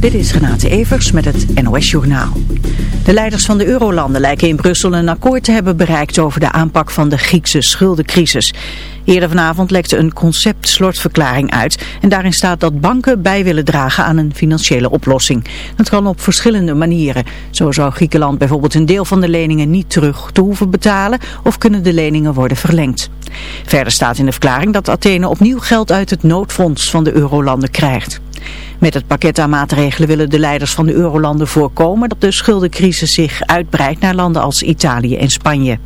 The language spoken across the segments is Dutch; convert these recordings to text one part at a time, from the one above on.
Dit is Renate Evers met het NOS Journaal. De leiders van de eurolanden lijken in Brussel een akkoord te hebben bereikt over de aanpak van de Griekse schuldencrisis. Eerder vanavond lekte een concept-slotverklaring uit en daarin staat dat banken bij willen dragen aan een financiële oplossing. Dat kan op verschillende manieren. Zo zou Griekenland bijvoorbeeld een deel van de leningen niet terug te hoeven betalen of kunnen de leningen worden verlengd. Verder staat in de verklaring dat Athene opnieuw geld uit het noodfonds van de eurolanden krijgt. Met het pakket aan maatregelen willen de leiders van de eurolanden voorkomen dat de schuldencrisis zich uitbreidt naar landen als Italië en Spanje.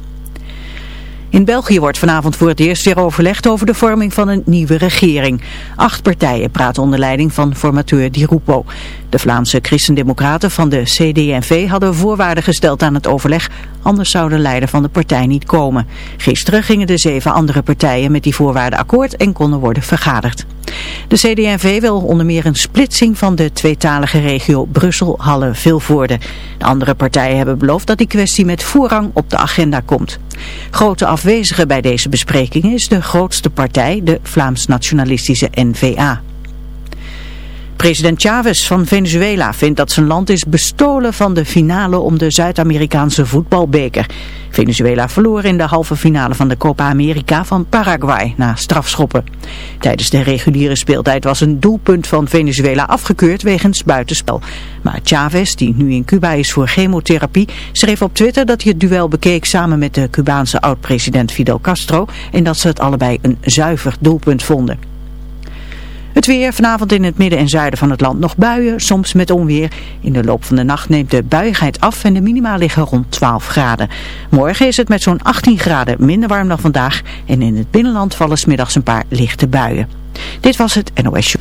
In België wordt vanavond voor het eerst weer overlegd over de vorming van een nieuwe regering. Acht partijen praten onder leiding van formateur Di Rupo. De Vlaamse christendemocraten van de CD&V hadden voorwaarden gesteld aan het overleg, anders zou de leider van de partij niet komen. Gisteren gingen de zeven andere partijen met die voorwaarden akkoord en konden worden vergaderd. De CD&V wil onder meer een splitsing van de tweetalige regio Brussel-Halle-Vilvoorde. De andere partijen hebben beloofd dat die kwestie met voorrang op de agenda komt. Grote afwezige bij deze besprekingen is de grootste partij, de Vlaams-nationalistische N-VA. President Chavez van Venezuela vindt dat zijn land is bestolen van de finale om de Zuid-Amerikaanse voetbalbeker. Venezuela verloor in de halve finale van de Copa America van Paraguay na strafschoppen. Tijdens de reguliere speeltijd was een doelpunt van Venezuela afgekeurd wegens buitenspel. Maar Chavez, die nu in Cuba is voor chemotherapie, schreef op Twitter dat hij het duel bekeek samen met de Cubaanse oud-president Fidel Castro en dat ze het allebei een zuiver doelpunt vonden. Het weer vanavond in het midden en zuiden van het land nog buien, soms met onweer. In de loop van de nacht neemt de buigheid af en de minima liggen rond 12 graden. Morgen is het met zo'n 18 graden minder warm dan vandaag en in het binnenland vallen smiddags een paar lichte buien. Dit was het NOS Show.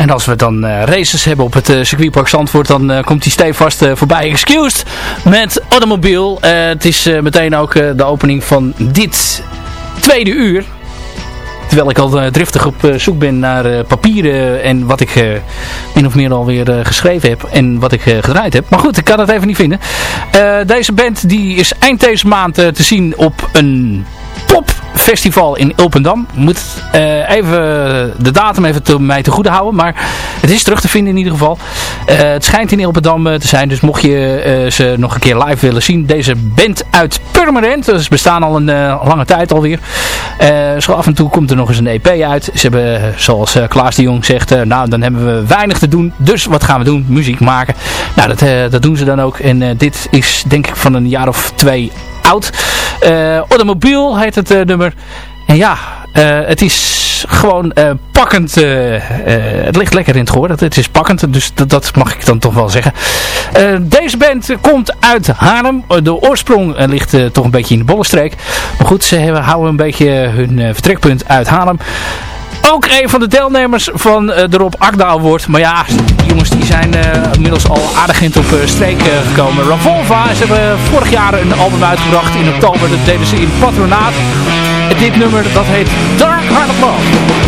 En als we dan races hebben op het circuitpark Zandvoort, dan komt die stevast voorbij. Excused met Automobiel. het is meteen ook de opening van dit tweede uur. Terwijl ik al driftig op zoek ben naar papieren en wat ik min of meer alweer geschreven heb en wat ik gedraaid heb. Maar goed, ik kan het even niet vinden. deze band die is eind deze maand te zien op een popfestival in Ilpendam. Moet uh, even de datum even te, mij te goede houden. Maar het is terug te vinden in ieder geval. Uh, het schijnt in Ilpendam uh, te zijn. Dus mocht je ze nog een keer live willen zien. Deze band uit Permanent. Dus bestaan al een lange tijd alweer. Zo af en toe komt er nog eens een EP uit. Ze hebben, zoals Klaas de Jong zegt. nou, dan hebben we weinig te doen. Dus wat gaan we doen? Muziek maken. Nou, dat, dat doen ze dan ook. En dit is denk ik van een jaar of twee oud. Automobiel heet het nummer. En ja, het is gewoon pakkend. het ligt lekker in het gehoor. Het, is pakkend, dus dat, mag ik dan toch wel zeggen. deze band komt uit Haarlem. De oorsprong ligt toch een beetje in de bollenstreek. Maar goed, ze houden een beetje hun vertrekpunt uit Haarlem ook een van de deelnemers van de Rob Akda Award. Maar ja, jongens die zijn inmiddels al aardig in op uh, streek gekomen. Ravolva, ze hebben vorig jaar een album uitgebracht in oktober. Dat deden ze in Patronaat. En dit nummer, dat heet Dark Heart of.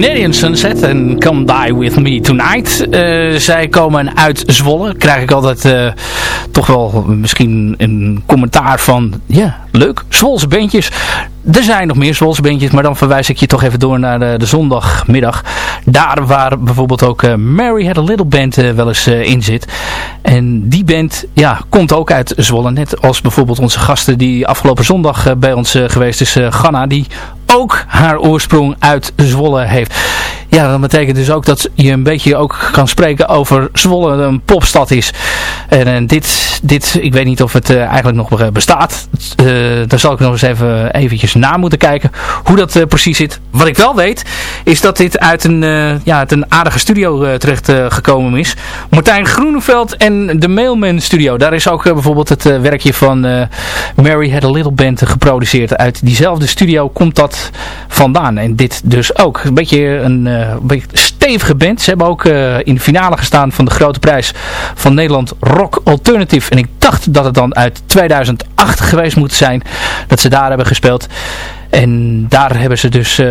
Canadian Sunset en Come Die With Me Tonight. Uh, zij komen uit Zwolle. Krijg ik altijd uh, toch wel misschien een commentaar van... Ja, leuk, Zwolse bandjes. Er zijn nog meer Zwolse bandjes, maar dan verwijs ik je toch even door naar de, de zondagmiddag. Daar waar bijvoorbeeld ook Mary Had A Little Band wel eens in zit. En die band ja, komt ook uit Zwolle. Net als bijvoorbeeld onze gasten die afgelopen zondag bij ons geweest is, Ganna. Die ook haar oorsprong uit Zwolle heeft. Ja, dat betekent dus ook dat je een beetje ook kan spreken over Zwolle een popstad is. En, en dit, dit, ik weet niet of het uh, eigenlijk nog bestaat. Uh, daar zal ik nog eens even eventjes na moeten kijken hoe dat precies zit. Wat ik wel weet, is dat dit uit een, ja, uit een aardige studio terecht gekomen is. Martijn Groeneveld en de Mailman Studio. Daar is ook bijvoorbeeld het werkje van Mary Had A Little Band geproduceerd. Uit diezelfde studio komt dat vandaan. En dit dus ook. Een beetje een, beetje stevige band. Ze hebben ook uh, in de finale gestaan van de grote prijs van Nederland Rock Alternative. En ik dacht dat het dan uit 2008 geweest moet zijn dat ze daar hebben gespeeld. En daar hebben ze dus uh,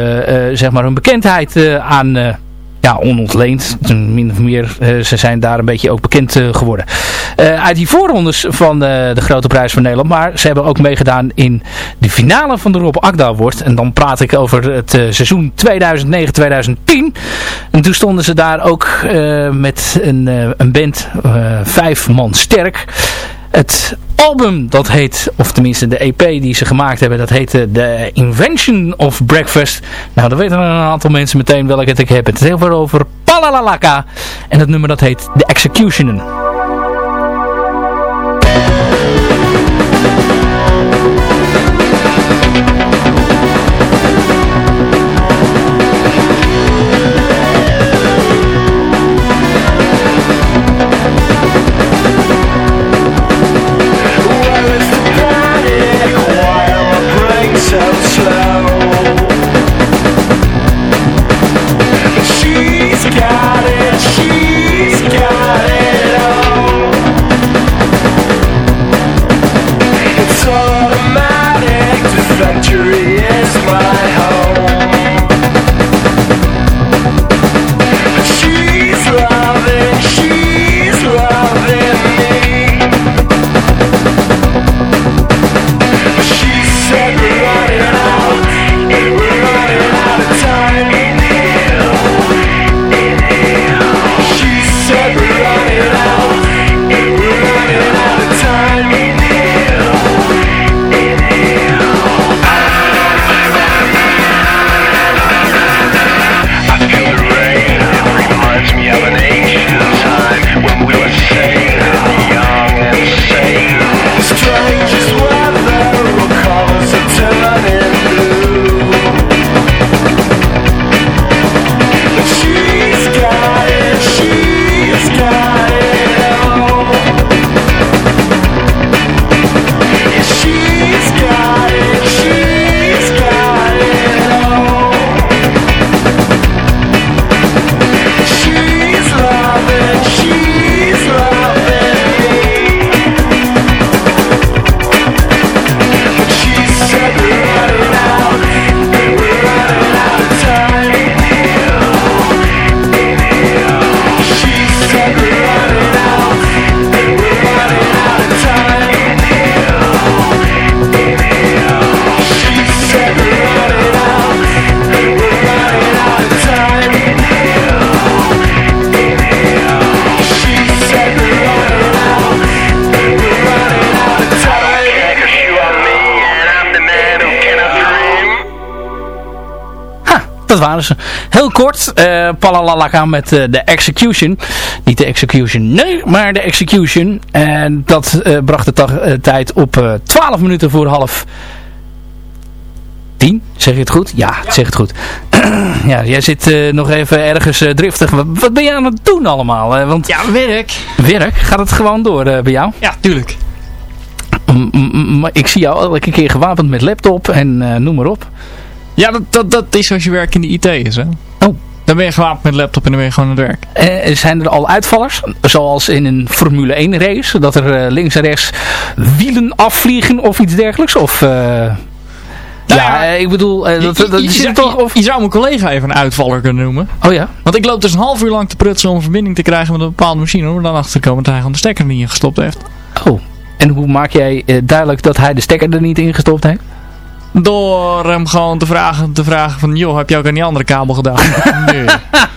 zeg maar hun bekendheid aan ja, onontleend. Min of meer, uh, ze zijn daar een beetje ook bekend uh, geworden. Uh, uit die voorrondes van de Grote Prijs van Nederland. Maar ze hebben ook meegedaan in de finale van de Rob Agda Award. En dan praat ik over het seizoen 2009-2010. En toen stonden ze daar ook met een, een band, vijf man sterk. Het album dat heet, of tenminste de EP die ze gemaakt hebben, dat heette The Invention of Breakfast. Nou, dan weten er een aantal mensen meteen welke het ik heb. Het is heel veel over Palalalaka en het nummer dat heet The Executioner. It's automatic, the factory is my home. Heel kort, uh, Palalalaka met de Execution. Niet de Execution, nee, maar de Execution. En dat bracht de tijd op 12 minuten voor half 10. Zeg je het goed? Ja, ja. zeg het goed. ja, jij zit nog even ergens driftig. Wat, ben je aan het doen allemaal? want ja, werk. Werk? Gaat het gewoon door bij jou? Ja, tuurlijk maar ik zie jou elke keer gewapend met laptop en noem maar op. Ja, dat, dat, dat is als je werk in de IT is, hè? Oh. Dan ben je gewapend met laptop en dan ben je gewoon aan het werk. Uh, zijn er al uitvallers? Zoals in een Formule 1 race? Dat er uh, links en rechts wielen afvliegen of iets dergelijks? Of... Nou ja, ja, ik bedoel, uh, dat, dat, je, je, toch, of... je, zou mijn collega even een uitvaller kunnen noemen. Oh ja? Want ik loop dus een half uur lang te prutsen om een verbinding te krijgen met een bepaalde machine. Om dan achter te komen dat hij gewoon de stekker niet ingestopt heeft. Oh, en hoe maak jij uh, duidelijk dat hij de stekker er niet in gestopt heeft? Door hem gewoon te vragen, te vragen van, joh, heb je ook aan die andere kabel gedaan? nee.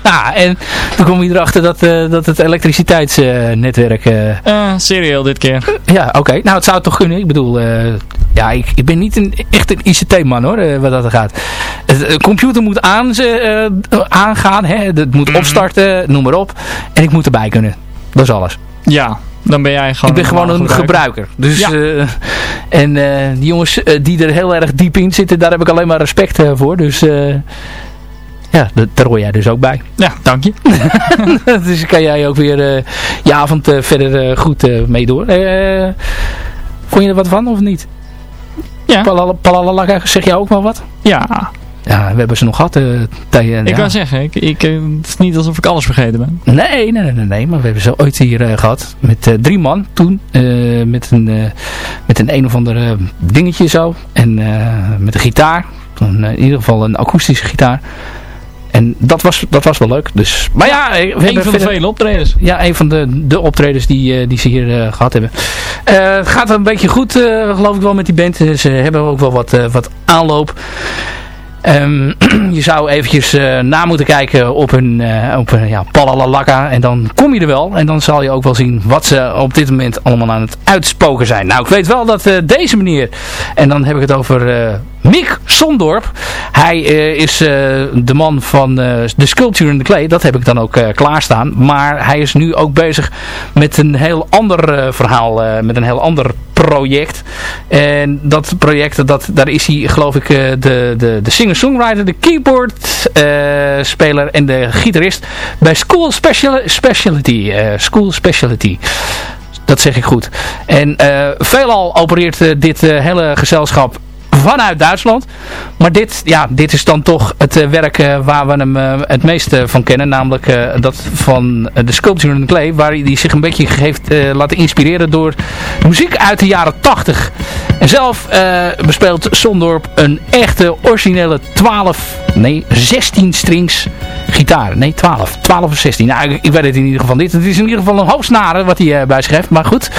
ja, en toen kom je erachter dat, uh, dat het elektriciteitsnetwerk... Uh, serieel dit keer. ja, oké. Okay. Nou, het zou toch kunnen. Ik bedoel, ja, ik, ik ben niet een, echt een ICT-man hoor, wat dat gaat. De computer moet aan, ze, aangaan, hè. het moet mhm. opstarten, noem maar op. En ik moet erbij kunnen. Dat is alles. Ja, dan ben jij gewoon... Ik ben gewoon een gebruiker. Dus, ja. uh, en uh, die jongens uh, die er heel erg diep in zitten, daar heb ik alleen maar respect voor. Dus ja, daar hoor jij dus ook bij. Ja, dank je. dus kan jij ook weer je avond verder goed mee door. vond je er wat van of niet? Ja. Palalala, zeg jij ook wel wat? Ja. Ja, we hebben ze nog gehad. Uh, tegen, ik ja. wou zeggen, ik, ik, eh, het is niet alsof ik alles vergeten ben. Nee, nee, nee, nee, maar we hebben ze ooit hier uh, gehad. Met drie man toen. met, een, met een een of ander dingetje zo. En met een gitaar. in ieder geval een akoestische gitaar. En dat was, dat was wel leuk. Dus, maar ja, we een van de vele optredens. Ja, een van de, de optredens die, die ze hier gehad hebben. het gaat een beetje goed, geloof ik wel, met die band. Ze hebben ook wel wat, wat aanloop. Um, je zou eventjes uh, na moeten kijken op een, uh, op een ja. En dan kom je er wel. En dan zal je ook wel zien wat ze op dit moment allemaal aan het uitspoken zijn. Nou, ik weet wel dat uh, deze meneer... En dan heb ik het over Mick Sondorp. Hij is de man van de Sculpture in the Clay. Dat heb ik dan ook klaarstaan. Maar hij is nu ook bezig met een heel ander verhaal. met een heel ander project. En dat project, dat, daar is hij geloof ik de, de, de singer-songwriter, de keyboard-speler eh, en de gitarist bij School Special Speciality. Uh, School Speciality. Dat zeg ik goed. En veelal opereert dit hele gezelschap vanuit Duitsland. Maar dit, ja, dit is dan toch het uh, werk uh, waar we hem uh, het meeste van kennen. Namelijk dat van de Sculpture in Clay. Waar hij zich een beetje heeft laten inspireren door muziek uit de jaren 80. En zelf bespeelt Sondorp een echte originele 12, nee 16 strings gitaar. Nee 12, 12 of 16. Nou, ik, weet het in ieder geval niet. Het is in ieder geval een hoop snaren wat hij bij schrijft. Maar goed,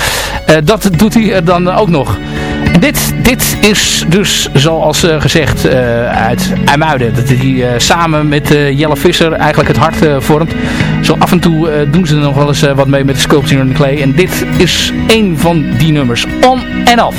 dat doet hij dan ook nog. Dit, dit is dus zoals uh, gezegd uh, uit IJmuiden. Dat hij uh, samen met Jelle Visser eigenlijk het hart vormt. Zo af en toe doen ze nog wel eens wat mee met de Sculpture in Clay. En dit is een van die nummers. On en off.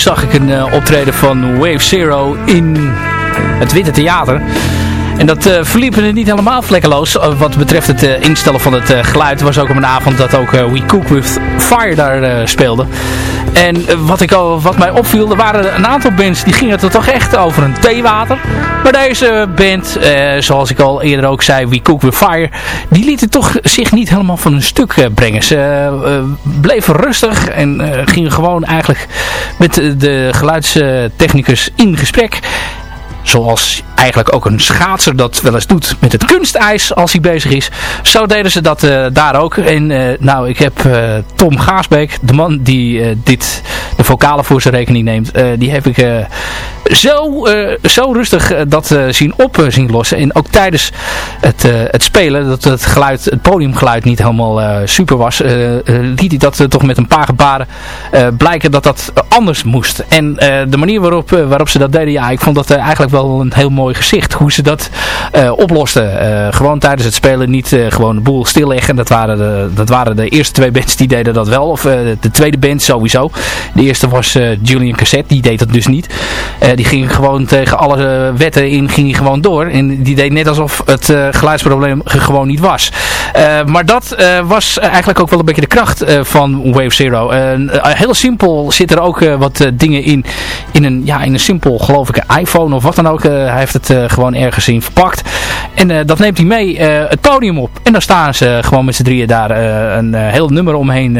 Zag ik een optreden van Wave Zero in het Witte Theater. En dat uh, verliep niet helemaal vlekkeloos uh, wat betreft het instellen van het geluid. Was ook op een avond dat ook We Cook With Fire daar speelde. En wat, ik, wat mij opviel, er waren een aantal bands die gingen het toch echt over een theewater. Maar deze band, zoals ik al eerder ook zei, We Cook With Fire, die lieten toch zich niet helemaal van hun stuk brengen. Ze bleven rustig en gingen gewoon eigenlijk met de geluidstechnicus in gesprek. Zoals eigenlijk ook een schaatser dat wel eens doet met het kunstijs als hij bezig is. Zo deden ze dat uh, daar ook. En uh, nou, ik heb uh, Tom Gaasbeek, de man die dit, de vocalen voor zijn rekening neemt, die heb ik zo, zo rustig dat zien op zien lossen. En ook tijdens het, het spelen, dat het geluid, het podiumgeluid niet helemaal super was, liet hij dat toch met een paar gebaren blijken dat dat anders moest. En de manier waarop, waarop ze dat deden, ja, ik vond dat eigenlijk wel een heel mooi gezicht hoe ze dat uh, oplosten. Uh, gewoon tijdens het spelen niet uh, gewoon de boel stilleggen. Dat waren, de, dat waren de eerste twee bands die deden dat wel. Of de tweede band sowieso. De eerste was Julian Cassette. Die deed dat dus niet. die ging gewoon tegen alle wetten in ging hij gewoon door. En die deed net alsof het geluidsprobleem gewoon niet was. maar dat was eigenlijk ook wel een beetje de kracht van Wave Zero. heel simpel zit er ook wat dingen in. In een, ja, in een simpel geloof ik een iPhone of wat dan ook. hij heeft het uh, gewoon ergens in verpakt. En uh, dat neemt hij mee uh, het podium op. En dan staan ze gewoon met z'n drieën daar een heel nummer omheen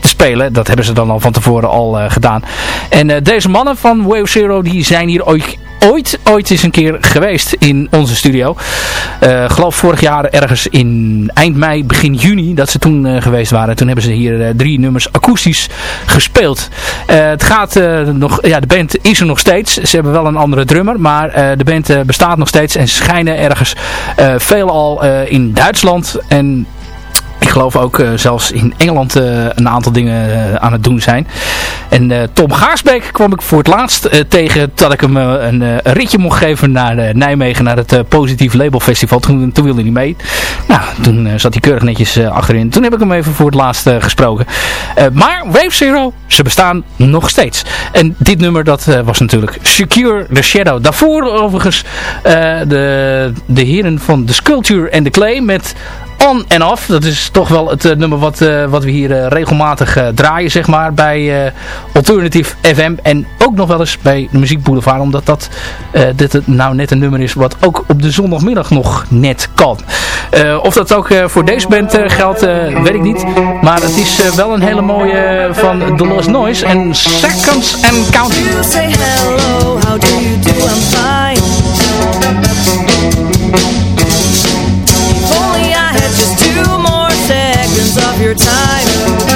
te spelen. Dat hebben ze dan al van tevoren al gedaan. En deze mannen van Wave Zero die zijn hier ooit ooit, ooit eens een keer geweest in onze studio. Uh, geloof vorig jaar ergens in eind mei, begin juni dat ze toen uh, geweest waren. Toen hebben ze hier uh, drie nummers akoestisch gespeeld. het gaat nog, ja de band is er nog steeds. Ze hebben wel een andere drummer, maar de band bestaat nog steeds en schijnen ergens veelal in Duitsland en ik geloof ook uh, zelfs in Engeland uh, een aantal dingen uh, aan het doen zijn. En Tom Gaarsbeek kwam ik voor het laatst tegen dat ik hem een, ritje mocht geven naar Nijmegen, naar het Positief Label Festival. Toen, toen wilde hij mee. Nou, toen zat hij keurig netjes achterin. Toen heb ik hem even voor het laatst gesproken. maar Wave Zero, ze bestaan nog steeds. En dit nummer, dat was natuurlijk Secure the Shadow. Daarvoor overigens de, de heren van The Sculpture and the Clay met En Off. Dat is toch wel het uh, nummer wat, uh, wat we hier uh, regelmatig draaien, zeg maar, bij Alternative FM. En ook nog wel eens bij de Muziek Boulevard, omdat dat dit nou net een nummer is wat ook op de zondagmiddag nog net kan. of dat ook voor deze band geldt, weet ik niet. Maar het is wel een hele mooie van The Lost Noise en Seconds and Counting. Say hello, how do you do, I'm fine. Of your time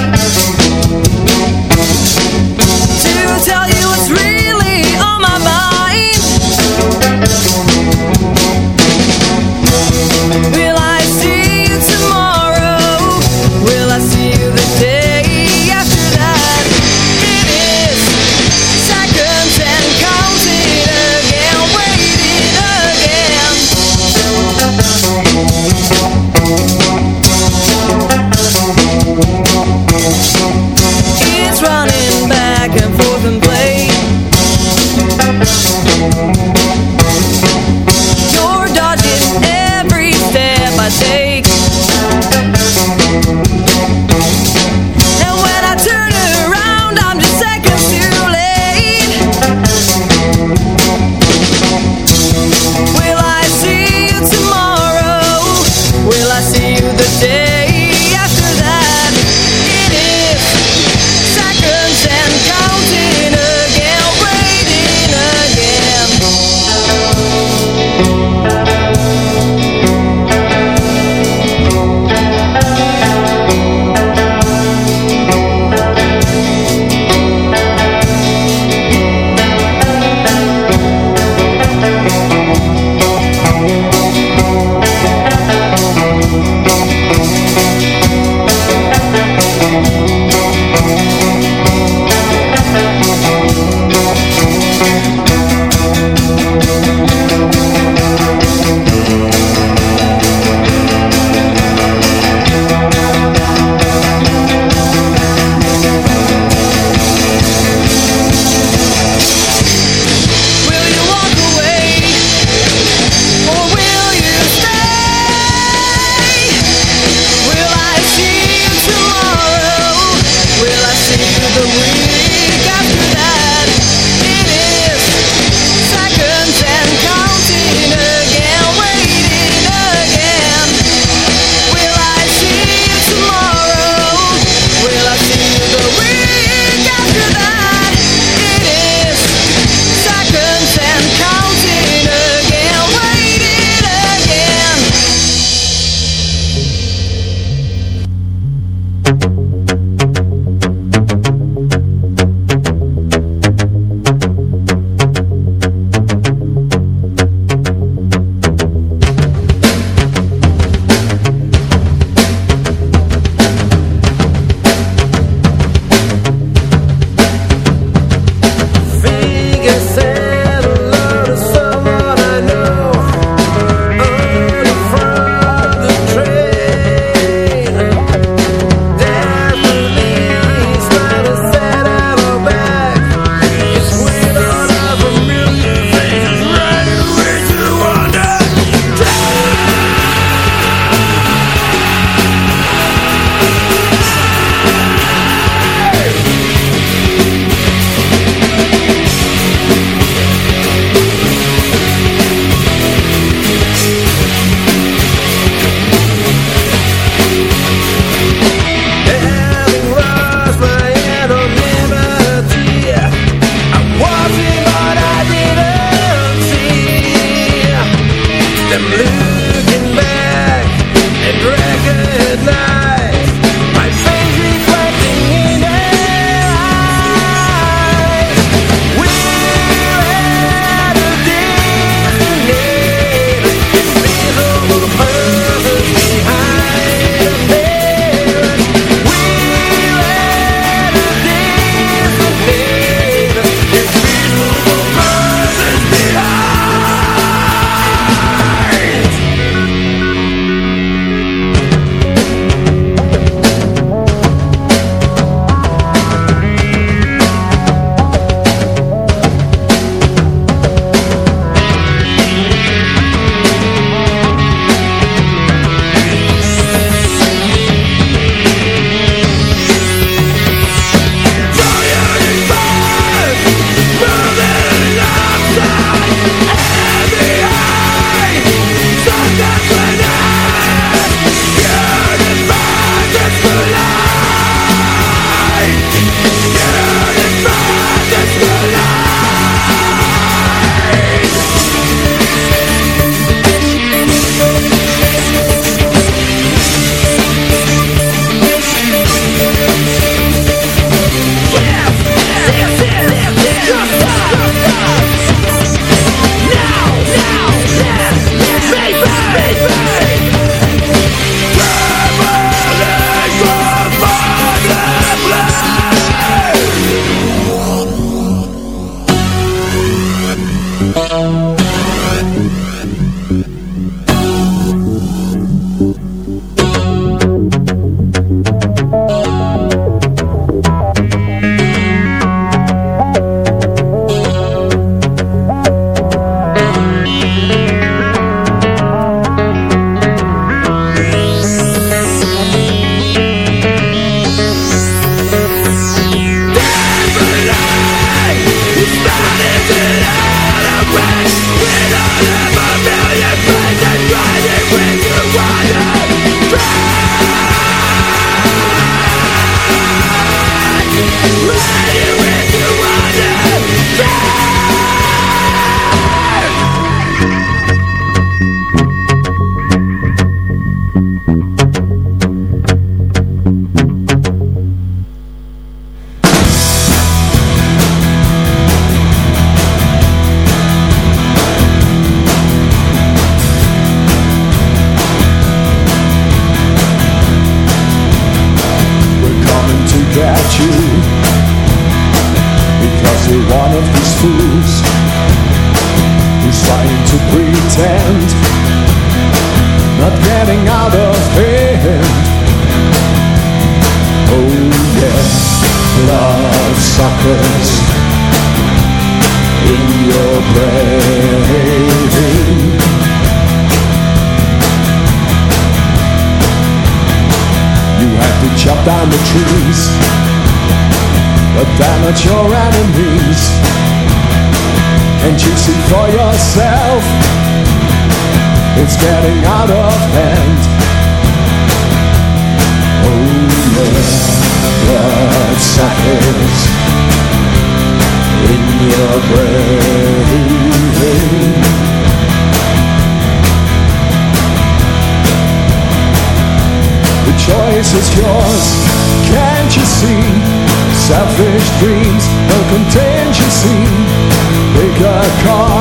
chop down the trees but they're not your enemies. Can't you see for yourself? It's getting out of hand. Oh yeah, blood suckers in your brain. Choice is yours, can't you see? Selfish dreams, no contingency. Bigger car,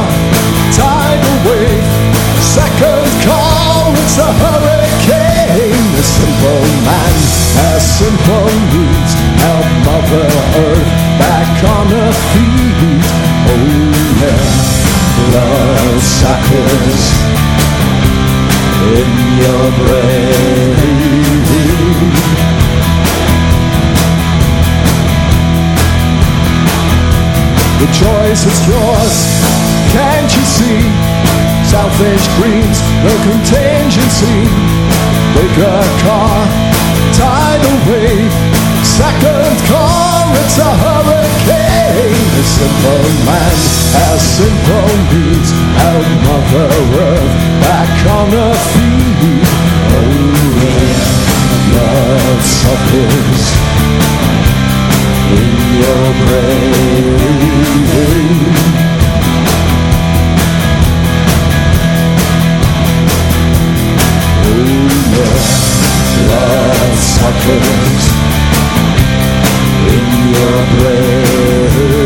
tidal wave. Second call, it's a hurricane. A simple man has simple needs. Help Mother Earth back on her feet. Oh yeah, blood suckers In your brain The choice is yours, can't you see? Selfish dreams, no contingency. Bigger car, tidal wave. Second car, it's a hurricane. A simple man has simple needs. Help Mother Earth back on her feet. Oh love suffers your brain suckers in your brain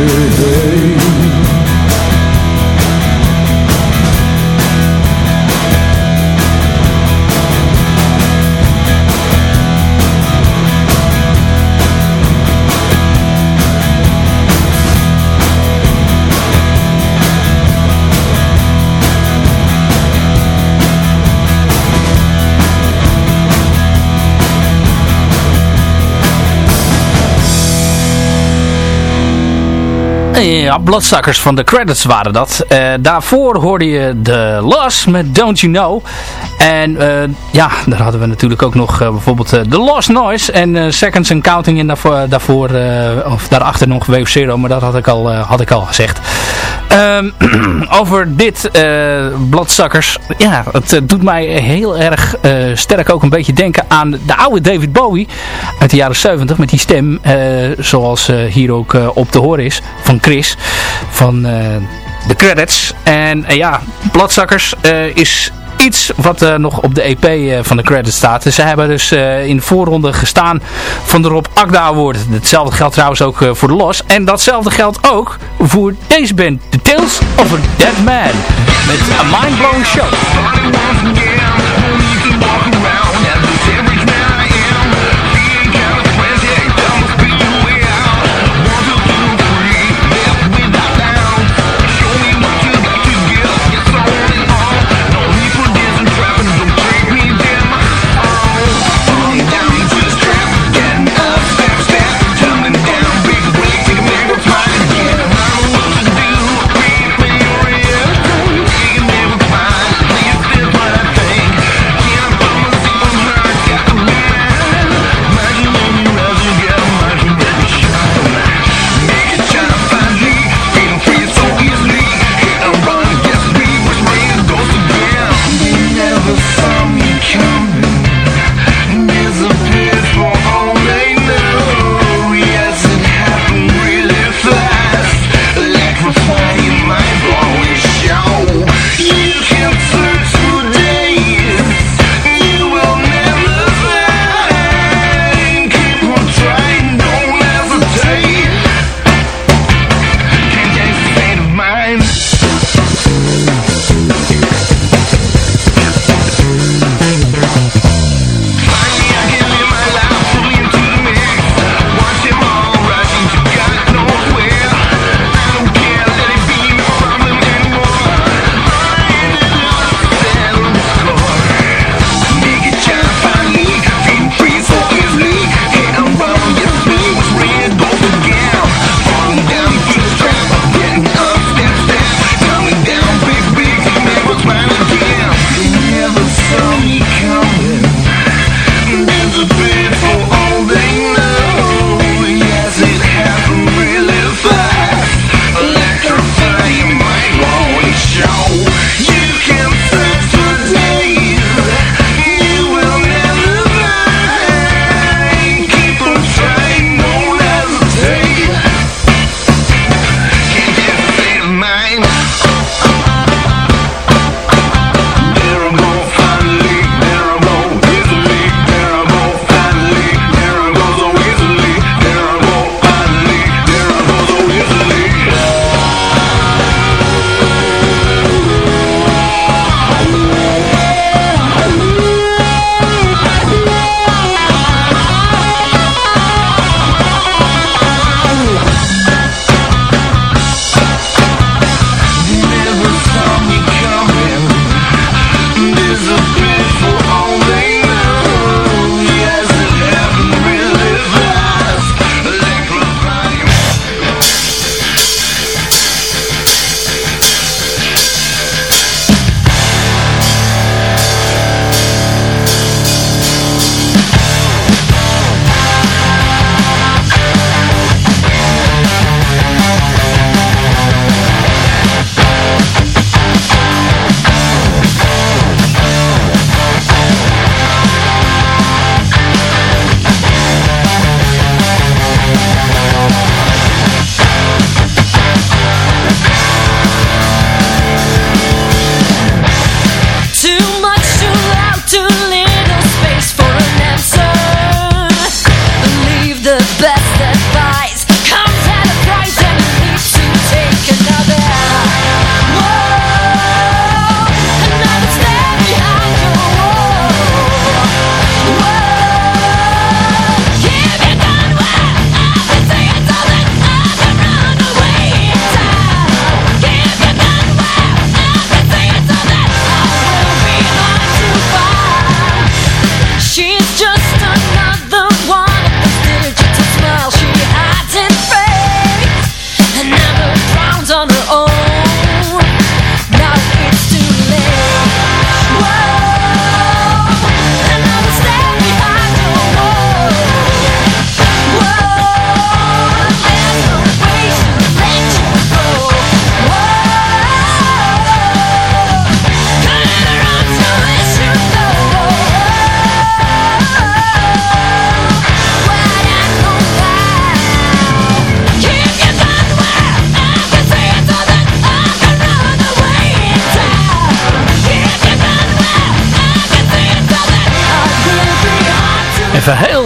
Ja, Bloodsuckers van de credits waren dat. Uh, daarvoor hoorde je de Lost met Don't You Know. En uh, ja, daar hadden we natuurlijk ook nog uh, bijvoorbeeld The Lost Noise en Seconds and Counting. En daarvoor, daarvoor of daarachter nog Wave Zero, maar dat had ik al, had ik al gezegd. Um, over dit Bloodsuckers, ja, het doet mij heel erg sterk ook een beetje denken aan de oude David Bowie uit de jaren 70 met die stem, zoals hier ook op te horen is, van Chris van uh, de credits. En uh, ja, Bladzakkers uh, is iets wat nog op de EP van de credits staat. Ze hebben dus in de voorronde gestaan van de Rob Akda Award. Hetzelfde geldt trouwens ook voor de Los. En datzelfde geldt ook voor deze band. The Tales of a Dead Man. Met A Mind Blown Show.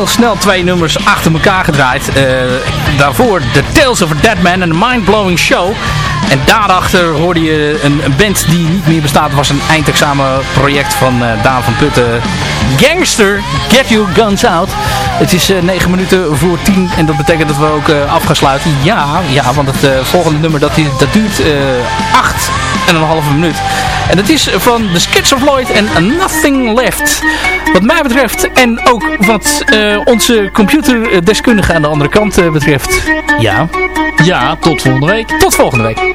Snel twee nummers achter elkaar gedraaid. daarvoor The Tales of a Dead Man and a Mind Blowing Show. En daarachter hoorde je een, een, band die niet meer bestaat. was een eindexamenproject van uh, Daan van Putten. Gangster, Get Your Guns Out. Het is uh, 9 minuten voor 10 en dat betekent dat we ook uh, af gaan sluiten. Ja, ja want het volgende nummer dat, dat duurt 8 en een halve minuut. En het is van The Skits of Lloyd en Nothing Left. Wat mij betreft en ook wat onze computerdeskundige aan de andere kant betreft. Ja. Ja, tot volgende week. Tot volgende week.